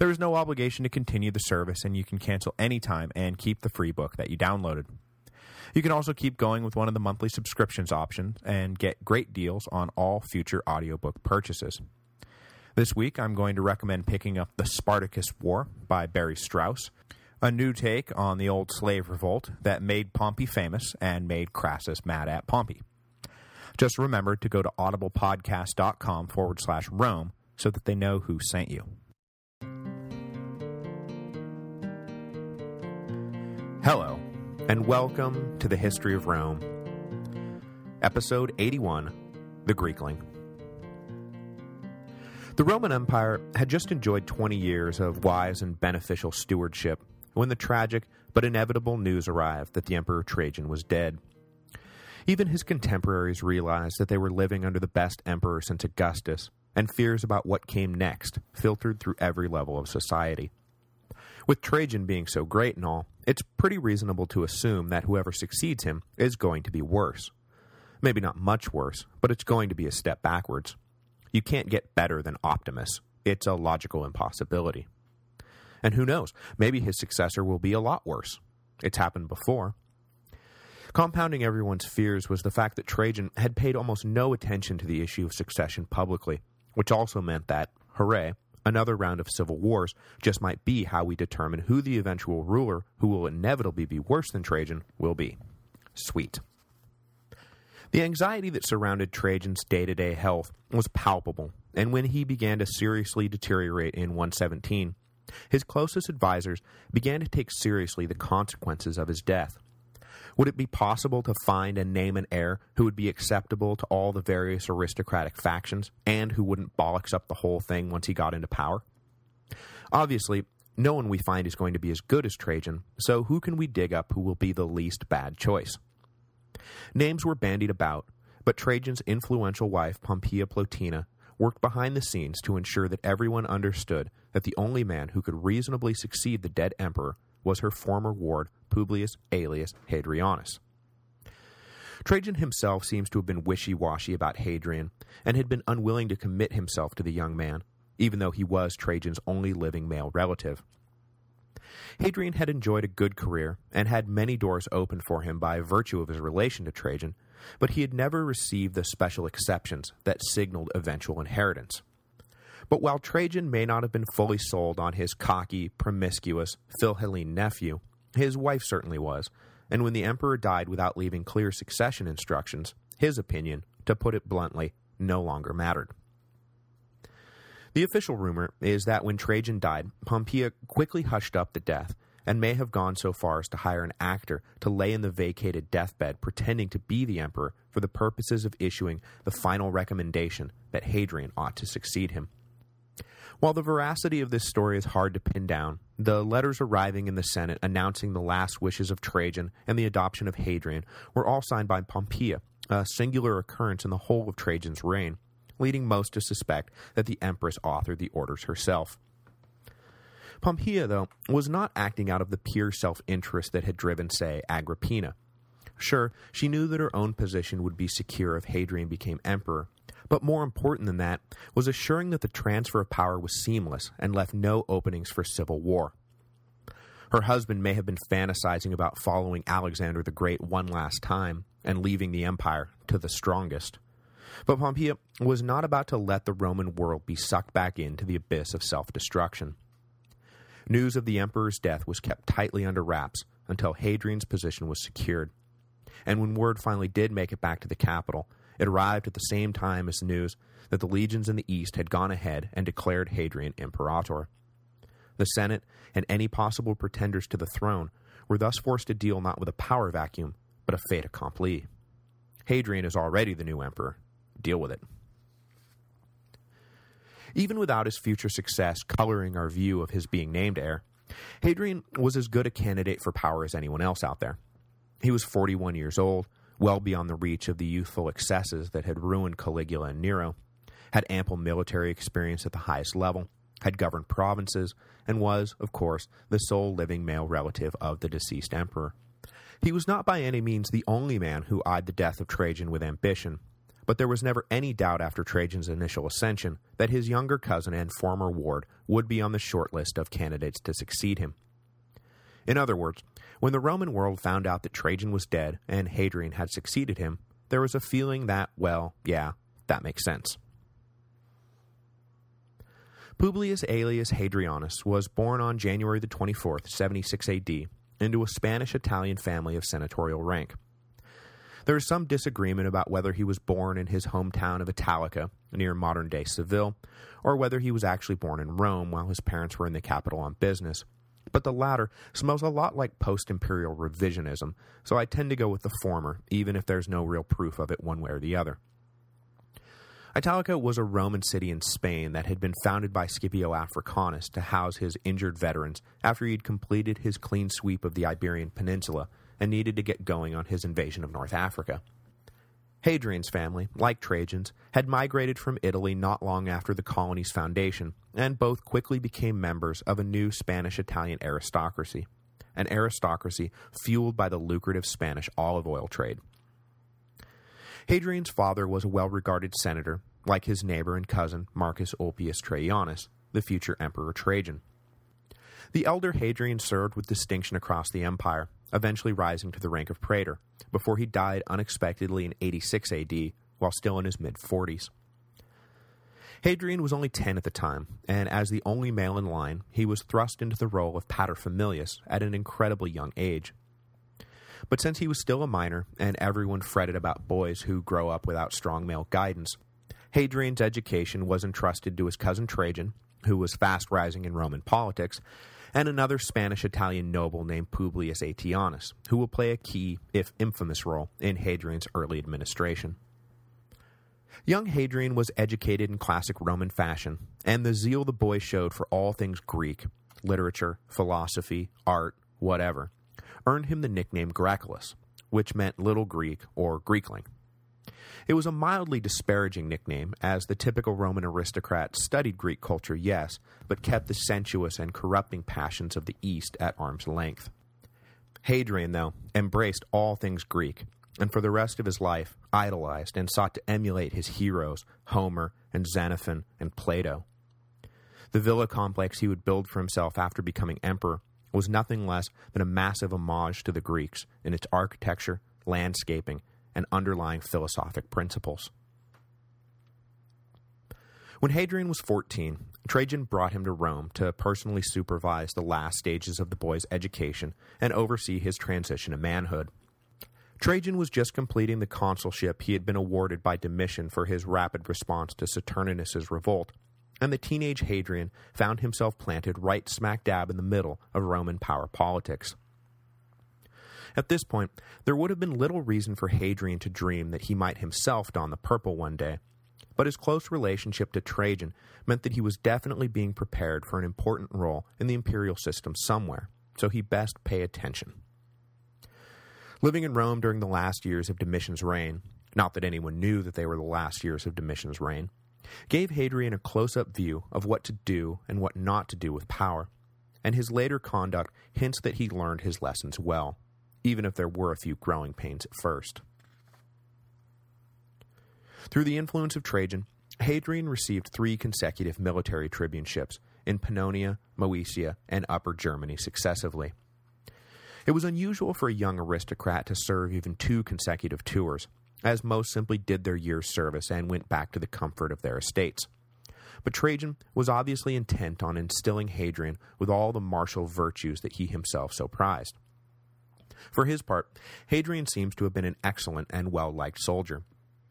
There is no obligation to continue the service, and you can cancel anytime and keep the free book that you downloaded. You can also keep going with one of the monthly subscriptions options and get great deals on all future audiobook purchases. This week, I'm going to recommend picking up The Spartacus War by Barry Strauss, a new take on the old slave revolt that made Pompey famous and made Crassus mad at Pompey. Just remember to go to audiblepodcast.com forward slash Rome so that they know who sent you. Hello, and welcome to the History of Rome, Episode 81, The Greekling. The Roman Empire had just enjoyed 20 years of wise and beneficial stewardship when the tragic but inevitable news arrived that the Emperor Trajan was dead. Even his contemporaries realized that they were living under the best emperor since Augustus, and fears about what came next filtered through every level of society. With Trajan being so great and all, it's pretty reasonable to assume that whoever succeeds him is going to be worse. Maybe not much worse, but it's going to be a step backwards. You can't get better than Optimus. It's a logical impossibility. And who knows, maybe his successor will be a lot worse. It's happened before. Compounding everyone's fears was the fact that Trajan had paid almost no attention to the issue of succession publicly, which also meant that, hooray, Another round of civil wars just might be how we determine who the eventual ruler, who will inevitably be worse than Trajan, will be. Sweet. The anxiety that surrounded Trajan's day-to-day -day health was palpable, and when he began to seriously deteriorate in 117, his closest advisors began to take seriously the consequences of his death. Would it be possible to find and name an heir who would be acceptable to all the various aristocratic factions, and who wouldn't bollocks up the whole thing once he got into power? Obviously, no one we find is going to be as good as Trajan, so who can we dig up who will be the least bad choice? Names were bandied about, but Trajan's influential wife, Pompeia Plotina, worked behind the scenes to ensure that everyone understood that the only man who could reasonably succeed the dead emperor was her former ward, Publius Aelius Hadrianus. Trajan himself seems to have been wishy-washy about Hadrian, and had been unwilling to commit himself to the young man, even though he was Trajan's only living male relative. Hadrian had enjoyed a good career, and had many doors opened for him by virtue of his relation to Trajan, but he had never received the special exceptions that signaled eventual inheritance. But while Trajan may not have been fully sold on his cocky, promiscuous, Philhellene nephew, his wife certainly was, and when the emperor died without leaving clear succession instructions, his opinion, to put it bluntly, no longer mattered. The official rumor is that when Trajan died, Pompeia quickly hushed up the death, and may have gone so far as to hire an actor to lay in the vacated deathbed pretending to be the emperor for the purposes of issuing the final recommendation that Hadrian ought to succeed him. While the veracity of this story is hard to pin down, the letters arriving in the Senate announcing the last wishes of Trajan and the adoption of Hadrian were all signed by Pompeia, a singular occurrence in the whole of Trajan's reign, leading most to suspect that the empress authored the orders herself. Pompeia, though, was not acting out of the pure self-interest that had driven, say, Agrippina. Sure, she knew that her own position would be secure if Hadrian became emperor, but more important than that was assuring that the transfer of power was seamless and left no openings for civil war. Her husband may have been fantasizing about following Alexander the Great one last time and leaving the empire to the strongest. But Pompeia was not about to let the Roman world be sucked back into the abyss of self-destruction. News of the emperor's death was kept tightly under wraps until Hadrian's position was secured. And when word finally did make it back to the capital, it arrived at the same time as the news that the legions in the east had gone ahead and declared Hadrian imperator. The Senate and any possible pretenders to the throne were thus forced to deal not with a power vacuum, but a fait accompli. Hadrian is already the new emperor. Deal with it. Even without his future success coloring our view of his being named heir, Hadrian was as good a candidate for power as anyone else out there. He was 41 years old, well beyond the reach of the youthful excesses that had ruined Caligula and Nero, had ample military experience at the highest level, had governed provinces, and was, of course, the sole living male relative of the deceased emperor. He was not by any means the only man who eyed the death of Trajan with ambition, but there was never any doubt after Trajan's initial ascension that his younger cousin and former ward would be on the short list of candidates to succeed him. In other words, when the Roman world found out that Trajan was dead and Hadrian had succeeded him, there was a feeling that, well, yeah, that makes sense. Publius Aelius Hadrianus was born on January the 24th, 76 AD, into a Spanish-Italian family of senatorial rank. There is some disagreement about whether he was born in his hometown of Italica, near modern-day Seville, or whether he was actually born in Rome while his parents were in the capital on business. But the latter smells a lot like post-imperial revisionism, so I tend to go with the former, even if there's no real proof of it one way or the other. Italica was a Roman city in Spain that had been founded by Scipio Africanus to house his injured veterans after he'd completed his clean sweep of the Iberian Peninsula and needed to get going on his invasion of North Africa. Hadrian's family, like Trajan's, had migrated from Italy not long after the colony's foundation, and both quickly became members of a new Spanish-Italian aristocracy, an aristocracy fueled by the lucrative Spanish olive oil trade. Hadrian's father was a well-regarded senator, like his neighbor and cousin Marcus Ulpius Traianus, the future Emperor Trajan. The elder Hadrian served with distinction across the empire, eventually rising to the rank of praetor, before he died unexpectedly in 86 AD, while still in his mid-40s. Hadrian was only 10 at the time, and as the only male in line, he was thrust into the role of paterfamilias at an incredibly young age. But since he was still a minor, and everyone fretted about boys who grow up without strong male guidance, Hadrian's education was entrusted to his cousin Trajan, who was fast rising in Roman politics, and another Spanish-Italian noble named Publius Attianus, who will play a key, if infamous role, in Hadrian's early administration. Young Hadrian was educated in classic Roman fashion, and the zeal the boy showed for all things Greek, literature, philosophy, art, whatever, earned him the nickname Graeculus, which meant Little Greek or Greekling. It was a mildly disparaging nickname, as the typical Roman aristocrat studied Greek culture, yes, but kept the sensuous and corrupting passions of the East at arm's length. Hadrian, though, embraced all things Greek, and for the rest of his life idolized and sought to emulate his heroes, Homer and Xenophon and Plato. The villa complex he would build for himself after becoming emperor was nothing less than a massive homage to the Greeks in its architecture, landscaping, and underlying philosophic principles. When Hadrian was 14, Trajan brought him to Rome to personally supervise the last stages of the boy's education and oversee his transition to manhood. Trajan was just completing the consulship he had been awarded by Domitian for his rapid response to Saturninus's revolt, and the teenage Hadrian found himself planted right smack dab in the middle of Roman power politics. At this point, there would have been little reason for Hadrian to dream that he might himself don the purple one day, but his close relationship to Trajan meant that he was definitely being prepared for an important role in the imperial system somewhere, so he best pay attention. Living in Rome during the last years of Domitian's reign, not that anyone knew that they were the last years of Domitian's reign, gave Hadrian a close-up view of what to do and what not to do with power, and his later conduct hints that he learned his lessons well, even if there were a few growing pains at first. Through the influence of Trajan, Hadrian received three consecutive military tribuneships in Pannonia, Moesia, and Upper Germany successively. It was unusual for a young aristocrat to serve even two consecutive tours, as most simply did their year's service and went back to the comfort of their estates. But Trajan was obviously intent on instilling Hadrian with all the martial virtues that he himself so prized. For his part, Hadrian seems to have been an excellent and well-liked soldier.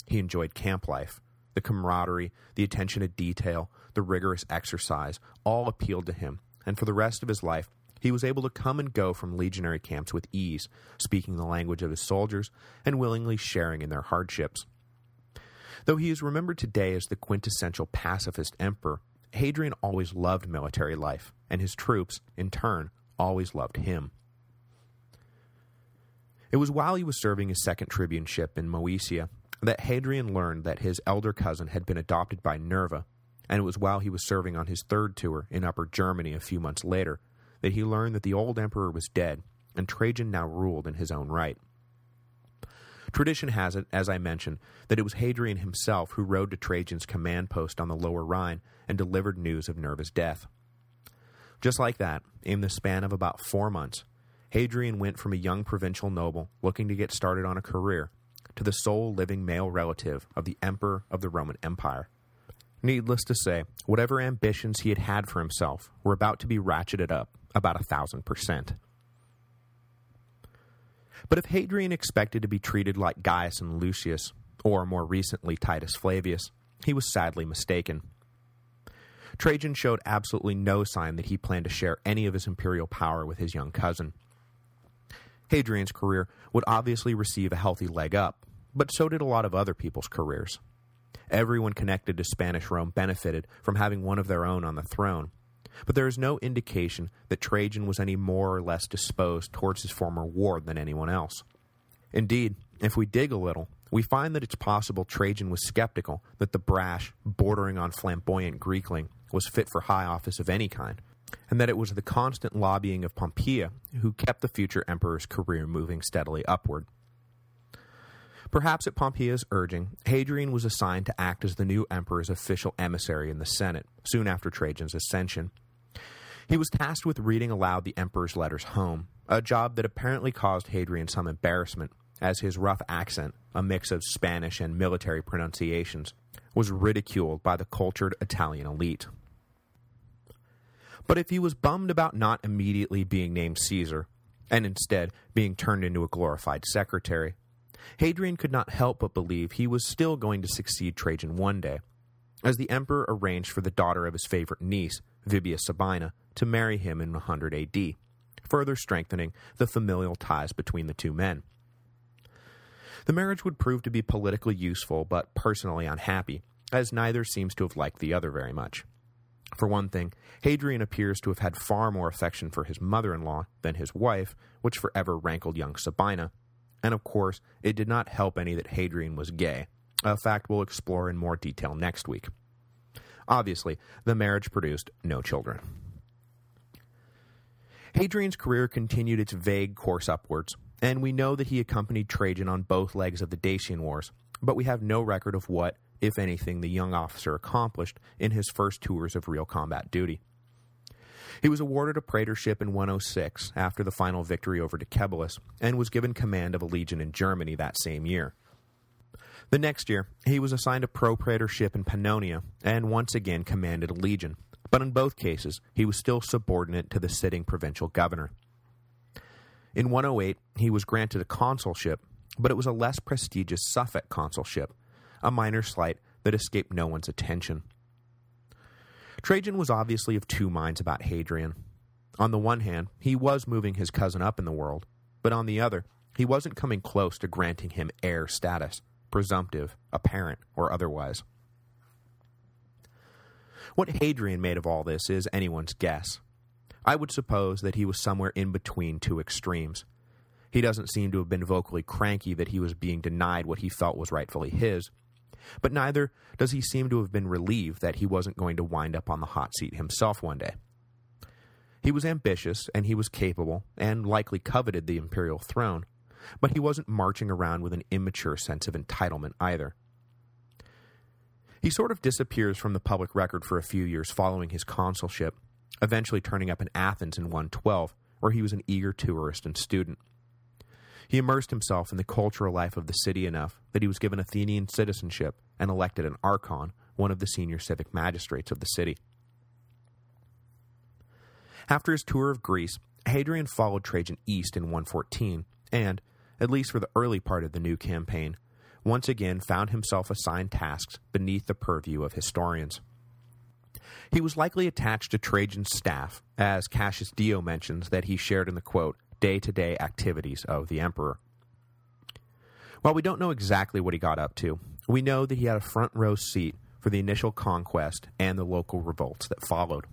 He enjoyed camp life. The camaraderie, the attention to detail, the rigorous exercise, all appealed to him, and for the rest of his life, he was able to come and go from legionary camps with ease, speaking the language of his soldiers and willingly sharing in their hardships. Though he is remembered today as the quintessential pacifist emperor, Hadrian always loved military life, and his troops, in turn, always loved him. It was while he was serving his second tribuneship in Moesia that Hadrian learned that his elder cousin had been adopted by Nerva, and it was while he was serving on his third tour in Upper Germany a few months later that he learned that the old emperor was dead and Trajan now ruled in his own right. Tradition has it, as I mentioned, that it was Hadrian himself who rode to Trajan's command post on the Lower Rhine and delivered news of Nerva's death. Just like that, in the span of about four months, Hadrian went from a young provincial noble looking to get started on a career to the sole living male relative of the Emperor of the Roman Empire. Needless to say, whatever ambitions he had had for himself were about to be ratcheted up about a thousand percent. But if Hadrian expected to be treated like Gaius and Lucius, or more recently Titus Flavius, he was sadly mistaken. Trajan showed absolutely no sign that he planned to share any of his imperial power with his young cousin. Hadrian's career would obviously receive a healthy leg up, but so did a lot of other people's careers. Everyone connected to Spanish Rome benefited from having one of their own on the throne, but there is no indication that Trajan was any more or less disposed towards his former ward than anyone else. Indeed, if we dig a little, we find that it's possible Trajan was skeptical that the brash, bordering on flamboyant Greekling was fit for high office of any kind, and that it was the constant lobbying of Pompeia who kept the future emperor's career moving steadily upward. Perhaps at Pompeia's urging, Hadrian was assigned to act as the new emperor's official emissary in the Senate, soon after Trajan's ascension. He was tasked with reading aloud the emperor's letters home, a job that apparently caused Hadrian some embarrassment, as his rough accent, a mix of Spanish and military pronunciations, was ridiculed by the cultured Italian elite. But if he was bummed about not immediately being named Caesar, and instead being turned into a glorified secretary, Hadrian could not help but believe he was still going to succeed Trajan one day, as the emperor arranged for the daughter of his favorite niece, Vibia Sabina, to marry him in 100 AD, further strengthening the familial ties between the two men. The marriage would prove to be politically useful but personally unhappy, as neither seems to have liked the other very much. For one thing, Hadrian appears to have had far more affection for his mother-in-law than his wife, which forever rankled young Sabina, and of course, it did not help any that Hadrian was gay, a fact we'll explore in more detail next week. Obviously, the marriage produced no children. Hadrian's career continued its vague course upwards, and we know that he accompanied Trajan on both legs of the Dacian Wars, but we have no record of what, if anything, the young officer accomplished in his first tours of real combat duty. He was awarded a praetorship in 106 after the final victory over Decebalus, and was given command of a legion in Germany that same year. The next year, he was assigned a propraetorship in Pannonia, and once again commanded a legion, but in both cases, he was still subordinate to the sitting provincial governor. In 108, he was granted a consulship, but it was a less prestigious suffect consulship, a minor slight that escaped no one's attention. Trajan was obviously of two minds about Hadrian. On the one hand, he was moving his cousin up in the world, but on the other, he wasn't coming close to granting him heir status, presumptive, apparent, or otherwise. What Hadrian made of all this is anyone's guess. I would suppose that he was somewhere in between two extremes. He doesn't seem to have been vocally cranky that he was being denied what he felt was rightfully his, but neither does he seem to have been relieved that he wasn't going to wind up on the hot seat himself one day. He was ambitious, and he was capable, and likely coveted the imperial throne, but he wasn't marching around with an immature sense of entitlement either. He sort of disappears from the public record for a few years following his consulship, eventually turning up in Athens in 112, where he was an eager tourist and student. He immersed himself in the cultural life of the city enough that he was given Athenian citizenship and elected an archon, one of the senior civic magistrates of the city. After his tour of Greece, Hadrian followed Trajan east in 114, and, at least for the early part of the new campaign, once again found himself assigned tasks beneath the purview of historians. He was likely attached to Trajan's staff, as Cassius Dio mentions that he shared in the quote, day-to-day -day activities of the emperor. While we don't know exactly what he got up to, we know that he had a front-row seat for the initial conquest and the local revolts that followed.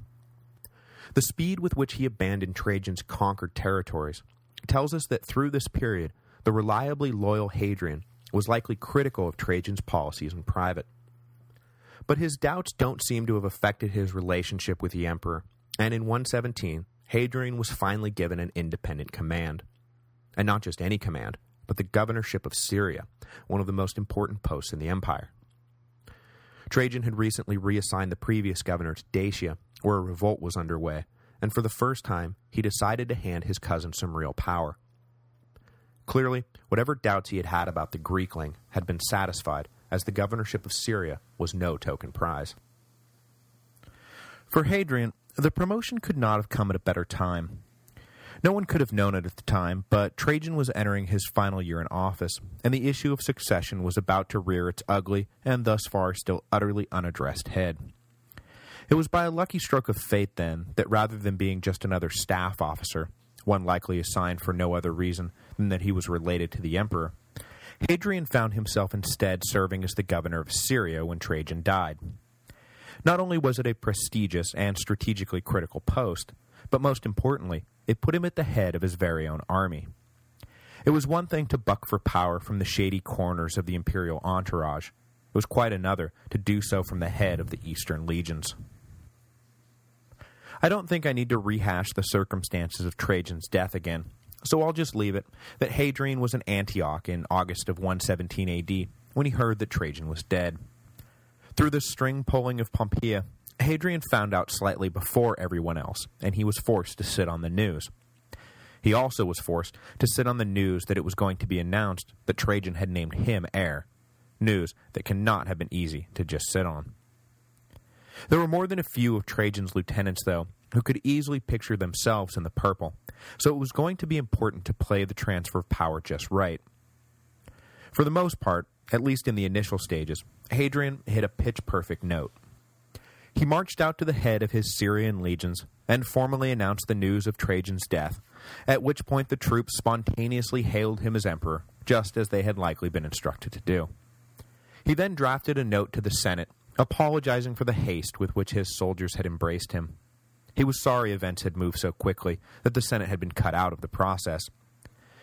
The speed with which he abandoned Trajan's conquered territories tells us that through this period, the reliably loyal Hadrian was likely critical of Trajan's policies in private. But his doubts don't seem to have affected his relationship with the emperor, and in 117, Hadrian was finally given an independent command. And not just any command, but the governorship of Syria, one of the most important posts in the empire. Trajan had recently reassigned the previous governor to Dacia, where a revolt was underway, and for the first time, he decided to hand his cousin some real power. Clearly, whatever doubts he had had about the Greekling had been satisfied, as the governorship of Syria was no token prize. For Hadrian, the promotion could not have come at a better time. No one could have known it at the time, but Trajan was entering his final year in office, and the issue of succession was about to rear its ugly, and thus far still utterly unaddressed head. It was by a lucky stroke of fate, then, that rather than being just another staff officer, one likely assigned for no other reason than that he was related to the emperor, Hadrian found himself instead serving as the governor of Syria when Trajan died. Not only was it a prestigious and strategically critical post, but most importantly, it put him at the head of his very own army. It was one thing to buck for power from the shady corners of the imperial entourage. It was quite another to do so from the head of the Eastern legions. I don't think I need to rehash the circumstances of Trajan's death again, so I'll just leave it that Hadrian was in Antioch in August of 117 AD when he heard that Trajan was dead. Through the string-pulling of Pompeia, Hadrian found out slightly before everyone else, and he was forced to sit on the news. He also was forced to sit on the news that it was going to be announced that Trajan had named him heir, news that cannot have been easy to just sit on. There were more than a few of Trajan's lieutenants, though, who could easily picture themselves in the purple, so it was going to be important to play the transfer of power just right. For the most part, at least in the initial stages, Hadrian hit a pitch-perfect note. He marched out to the head of his Syrian legions and formally announced the news of Trajan's death, at which point the troops spontaneously hailed him as emperor, just as they had likely been instructed to do. He then drafted a note to the Senate, apologizing for the haste with which his soldiers had embraced him. He was sorry events had moved so quickly, that the Senate had been cut out of the process.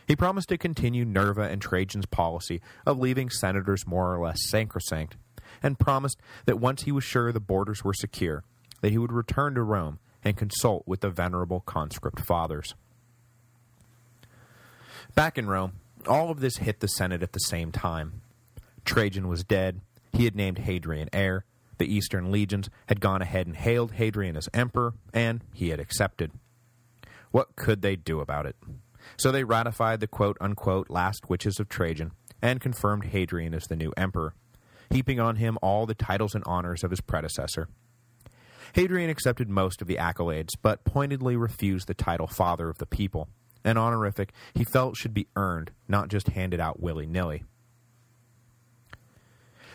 He promised to continue Nerva and Trajan's policy of leaving senators more or less sacrosanct, and promised that once he was sure the borders were secure, that he would return to Rome and consult with the venerable conscript fathers. Back in Rome, all of this hit the Senate at the same time. Trajan was dead, he had named Hadrian heir, the Eastern legions had gone ahead and hailed Hadrian as emperor, and he had accepted. What could they do about it? So they ratified the quote-unquote last wishes of Trajan and confirmed Hadrian as the new emperor heaping on him all the titles and honors of his predecessor. Hadrian accepted most of the accolades, but pointedly refused the title Father of the People, an honorific he felt should be earned, not just handed out willy-nilly.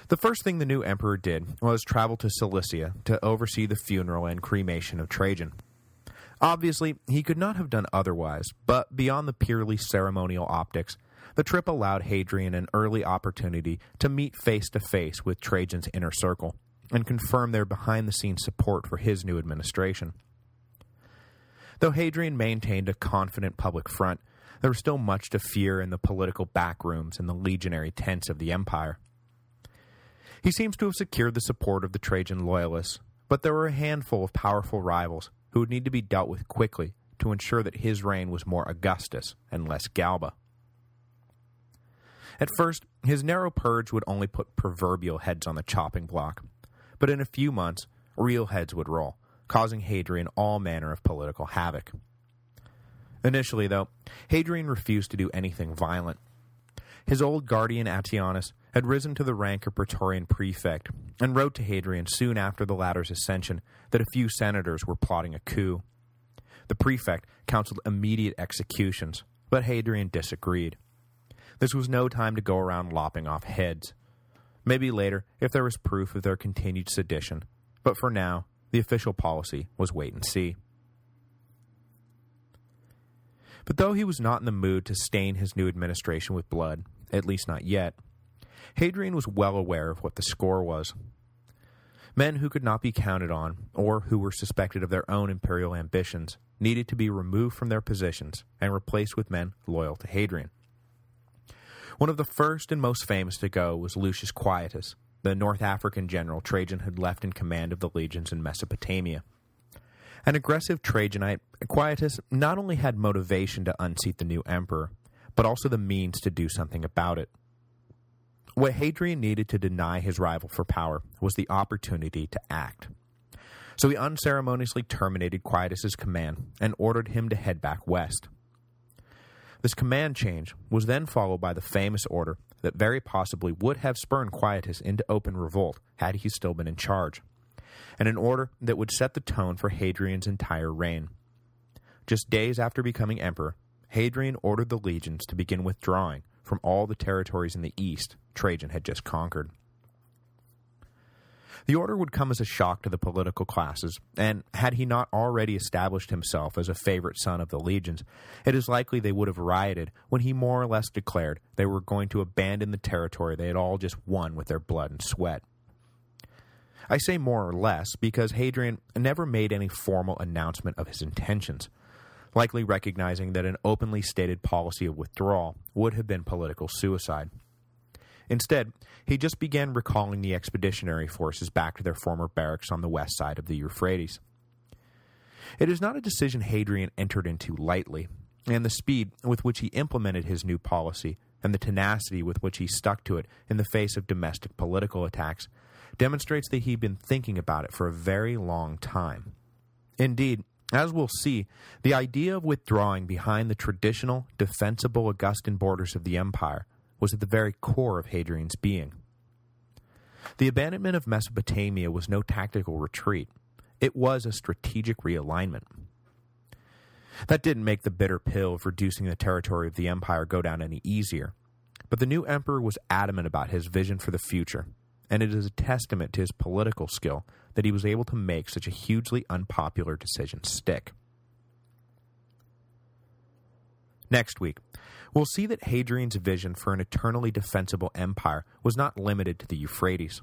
The first thing the new emperor did was travel to Cilicia to oversee the funeral and cremation of Trajan. Obviously, he could not have done otherwise, but beyond the purely ceremonial optics, the trip allowed Hadrian an early opportunity to meet face-to-face -face with Trajan's inner circle and confirm their behind-the-scenes support for his new administration. Though Hadrian maintained a confident public front, there was still much to fear in the political backrooms and the legionary tents of the empire. He seems to have secured the support of the Trajan loyalists, but there were a handful of powerful rivals who would need to be dealt with quickly to ensure that his reign was more Augustus and less Galba. At first, his narrow purge would only put proverbial heads on the chopping block, but in a few months, real heads would roll, causing Hadrian all manner of political havoc. Initially, though, Hadrian refused to do anything violent. His old guardian Attianus had risen to the rank of Praetorian prefect, and wrote to Hadrian soon after the latter's ascension that a few senators were plotting a coup. The prefect counseled immediate executions, but Hadrian disagreed. This was no time to go around lopping off heads. Maybe later, if there was proof of their continued sedition, but for now, the official policy was wait and see. But though he was not in the mood to stain his new administration with blood, at least not yet, Hadrian was well aware of what the score was. Men who could not be counted on, or who were suspected of their own imperial ambitions, needed to be removed from their positions and replaced with men loyal to Hadrian. One of the first and most famous to go was Lucius Quietus, the North African general Trajan had left in command of the legions in Mesopotamia. An aggressive Trajanite, Quietus not only had motivation to unseat the new emperor, but also the means to do something about it. What Hadrian needed to deny his rival for power was the opportunity to act. So he unceremoniously terminated Quietus's command and ordered him to head back west. This command change was then followed by the famous order that very possibly would have spurned Quietus into open revolt had he still been in charge, and an order that would set the tone for Hadrian's entire reign. Just days after becoming emperor, Hadrian ordered the legions to begin withdrawing from all the territories in the east Trajan had just conquered. The order would come as a shock to the political classes, and had he not already established himself as a favorite son of the legions, it is likely they would have rioted when he more or less declared they were going to abandon the territory they had all just won with their blood and sweat. I say more or less because Hadrian never made any formal announcement of his intentions, likely recognizing that an openly stated policy of withdrawal would have been political suicide. Instead, he just began recalling the expeditionary forces back to their former barracks on the west side of the Euphrates. It is not a decision Hadrian entered into lightly, and the speed with which he implemented his new policy and the tenacity with which he stuck to it in the face of domestic political attacks demonstrates that he'd been thinking about it for a very long time. Indeed, as we'll see, the idea of withdrawing behind the traditional, defensible Augustan borders of the empire was at the very core of Hadrian's being. The abandonment of Mesopotamia was no tactical retreat. It was a strategic realignment. That didn't make the bitter pill of reducing the territory of the empire go down any easier, but the new emperor was adamant about his vision for the future, and it is a testament to his political skill that he was able to make such a hugely unpopular decision stick. Next week, we'll see that Hadrian's vision for an eternally defensible empire was not limited to the Euphrates.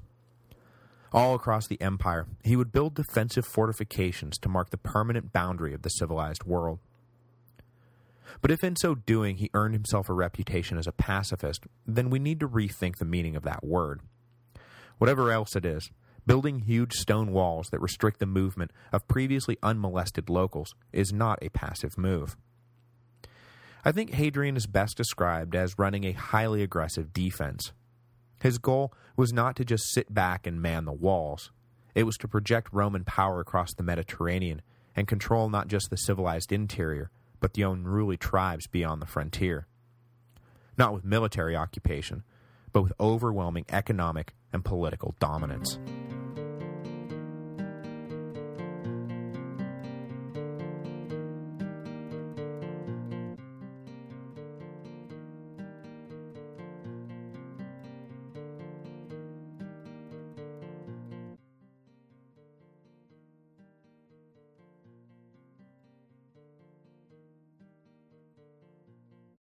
All across the empire, he would build defensive fortifications to mark the permanent boundary of the civilized world. But if in so doing he earned himself a reputation as a pacifist, then we need to rethink the meaning of that word. Whatever else it is, building huge stone walls that restrict the movement of previously unmolested locals is not a passive move. I think Hadrian is best described as running a highly aggressive defense. His goal was not to just sit back and man the walls. It was to project Roman power across the Mediterranean and control not just the civilized interior, but the unruly tribes beyond the frontier. Not with military occupation, but with overwhelming economic and political dominance.